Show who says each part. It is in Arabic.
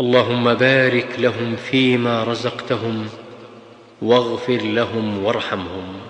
Speaker 1: اللهم بارك لهم فيما رزقتهم واغفر لهم وارحمهم.